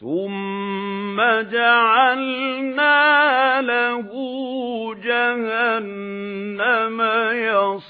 ثُمَّ جَعَلْنَا لَهُ جَهَنَّمَ يَصْلَاهَا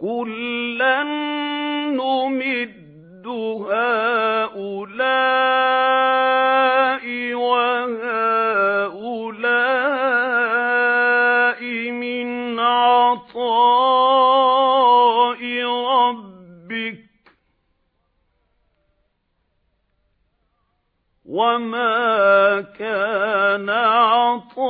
كُلًّا نُّمِدُّ هَٰؤُلَاءِ وَهَٰؤُلَاءِ مِنْ عَطَاءِ رَبِّكَ وَمَا كَانَ عَطَاءُ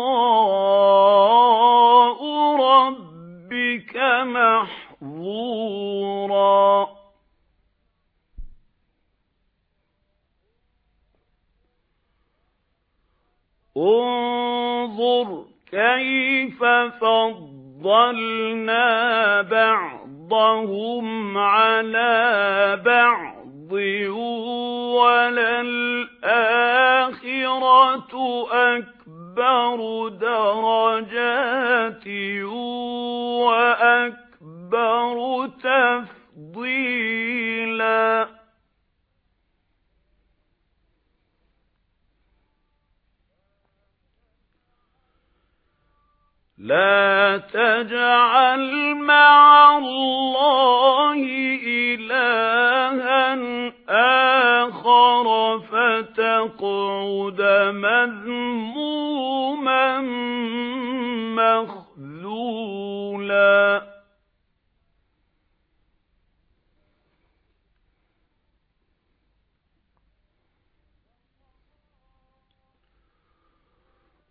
انظر كيف فضلنا بعضهم على بعض وللآخرة أكبر درجات وأكبر أكبر لا تجعل مع الله إلها آخر فتقعد مذموما مخذولا.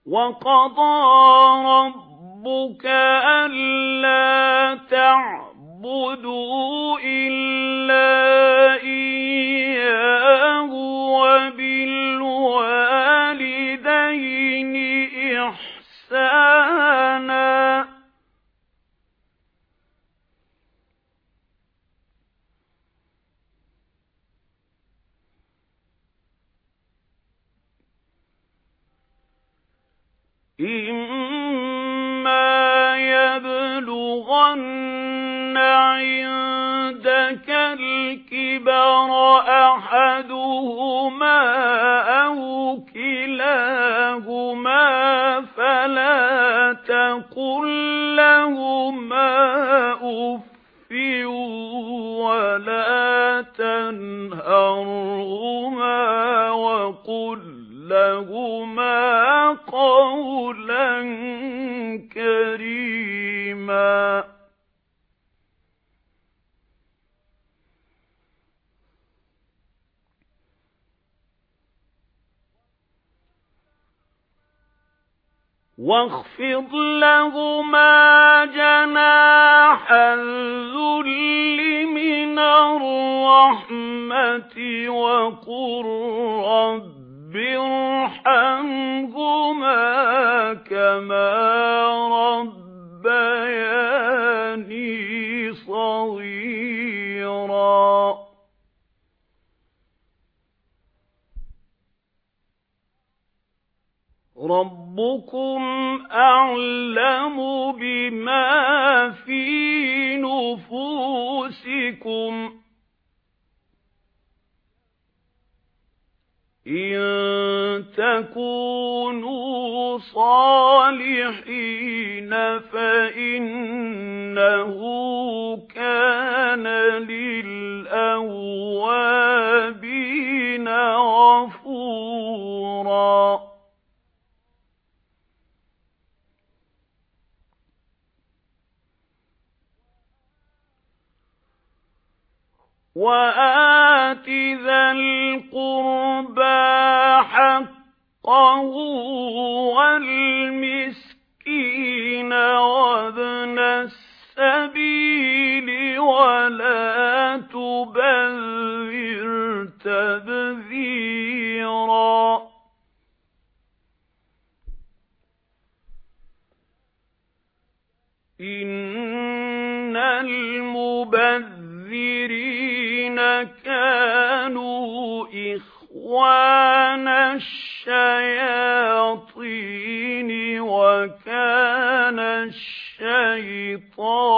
وَقَضَى رَبُّكَ أَلَّا تَعْبُدُوا إِلَّا إِيَّاهُ وَبِالْوَالِدَيْنِ إِحْسَانًا إِمَّا الْكِبَرَ أَحَدُهُمَا أَوْ كِلَاهُمَا فَلَا تَقُل لَّهُمَا أُفٍّ وَلَا تَنْهَرْهُمَا وَقُل لَّهُمَا قَوْلًا كَرِيمًا وَاخْفِضْ لَهُمَا جَنَاحَ الذُّلِّ مِنَ الرَّحْمَةِ وَقُل رَّبِّ ارْحَمْهُمَا كَمَا أَعْلَمُ بِمَا فِي نُفُوسِكُمْ. إِن تَكُونُوا صَالِحِينَ فَإِنَّهُ كَانَ لِلْأَوَّابِينَ وَآتِ ذَا الْقُرْبَى حَقَّهُ وَالْمِسْكِينَ وَابْنَ السَّبِيلِ وَلَا تُبَذِّرْ تَبْذِيرًا إِنَّ الْمُبَذِّرِينَ كَانُوا إِخْوَانَ الشَّيَاطِينِ وَكَانَ الشَّيْطَانُ